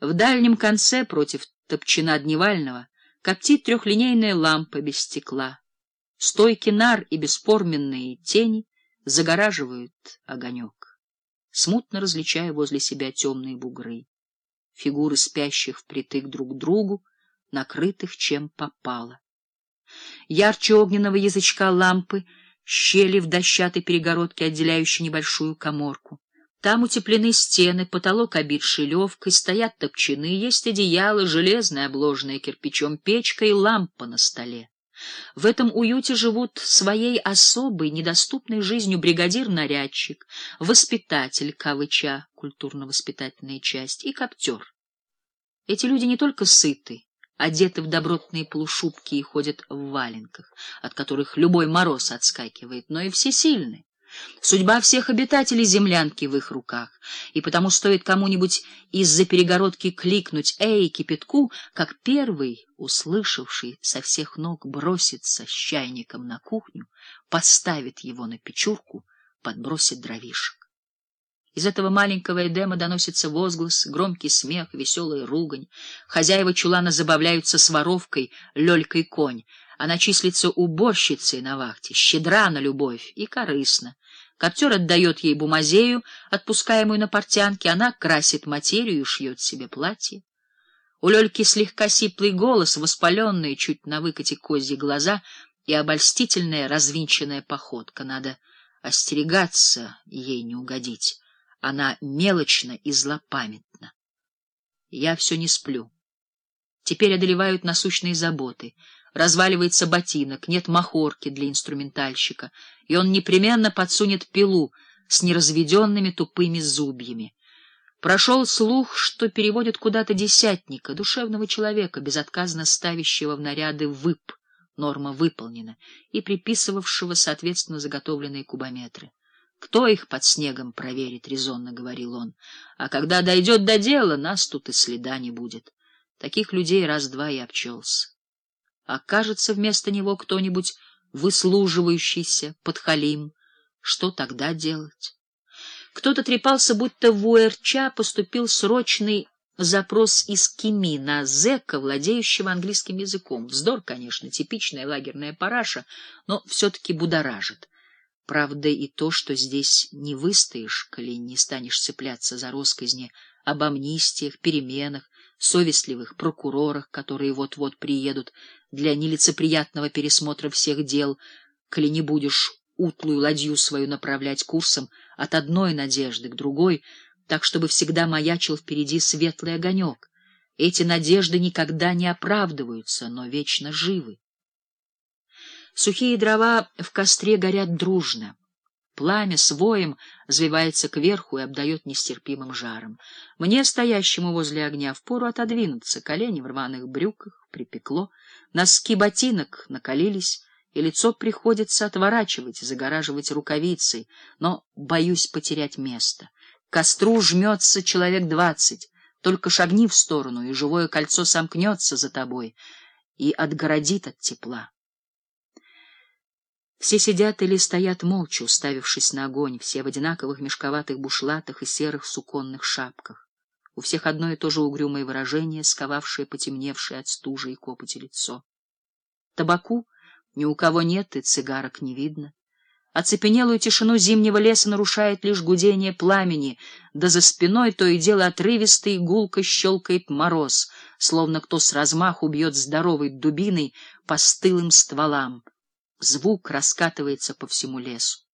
В дальнем конце, против топчина дневального, коптит трехлинейная лампа без стекла. Стойки нар и бесформенные тени загораживают огонек. Смутно различая возле себя темные бугры, фигуры спящих впритык друг к другу, накрытых чем попало. Ярче огненного язычка лампы щели в дощатой перегородке, отделяющей небольшую коморку. Там утеплены стены, потолок обит шелевкой, стоят топчаны, есть одеяло, железная, обложенная кирпичом печка и лампа на столе. В этом уюте живут своей особой, недоступной жизнью бригадир-нарядчик, воспитатель КВЧ, культурно-воспитательная часть, и коптер. Эти люди не только сыты, одеты в добротные полушубки и ходят в валенках, от которых любой мороз отскакивает, но и все сильны. Судьба всех обитателей землянки в их руках, и потому стоит кому-нибудь из-за перегородки кликнуть «Эй, кипятку!», как первый, услышавший со всех ног, бросится с чайником на кухню, поставит его на печурку, подбросит дровишек. Из этого маленького Эдема доносится возглас, громкий смех, веселая ругань. Хозяева чулана забавляются с воровкой, лёлькой конь. Она числится уборщицей на вахте, щедра на любовь и корыстна. Коптер отдает ей бумазею, отпускаемую на портянке, она красит материю и шьет себе платье. У Лёльки слегка сиплый голос, воспаленные чуть на выкате козьи глаза и обольстительная развинченная походка. Надо остерегаться ей не угодить. Она мелочна и злопамятна. Я все не сплю. Теперь одолевают насущные заботы. Разваливается ботинок, нет махорки для инструментальщика, и он непременно подсунет пилу с неразведенными тупыми зубьями. Прошел слух, что переводят куда-то десятника, душевного человека, безотказно ставящего в наряды вып, норма выполнена, и приписывавшего, соответственно, заготовленные кубометры. Кто их под снегом проверит, — резонно говорил он. А когда дойдет до дела, нас тут и следа не будет. Таких людей раз-два и обчелся. Окажется вместо него кто-нибудь выслуживающийся, подхалим. Что тогда делать? Кто-то трепался, будто в УРЧ поступил срочный запрос из Кими на зэка, владеющего английским языком. Вздор, конечно, типичная лагерная параша, но все-таки будоражит. Правда и то, что здесь не выстоишь, коли не станешь цепляться за росказни об амнистиях, переменах, совестливых прокурорах, которые вот-вот приедут для нелицеприятного пересмотра всех дел, коли не будешь утлую ладью свою направлять курсом от одной надежды к другой, так чтобы всегда маячил впереди светлый огонек. Эти надежды никогда не оправдываются, но вечно живы. Сухие дрова в костре горят дружно. Пламя с воем взвивается кверху и обдает нестерпимым жаром. Мне, стоящему возле огня, впору отодвинуться, колени в рваных брюках припекло, носки ботинок накалились, и лицо приходится отворачивать, загораживать рукавицей, но боюсь потерять место. К костру жмется человек двадцать, только шагни в сторону, и живое кольцо сомкнется за тобой и отгородит от тепла. Все сидят или стоят молча, уставившись на огонь, все в одинаковых мешковатых бушлатах и серых суконных шапках. У всех одно и то же угрюмое выражение, сковавшее потемневшее от стужи и копоти лицо. Табаку ни у кого нет, и цигарок не видно. Оцепенелую тишину зимнего леса нарушает лишь гудение пламени, да за спиной то и дело отрывисто и гулко щелкает мороз, словно кто с размаху бьет здоровой дубиной по стылым стволам. Звук раскатывается по всему лесу.